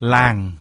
làng.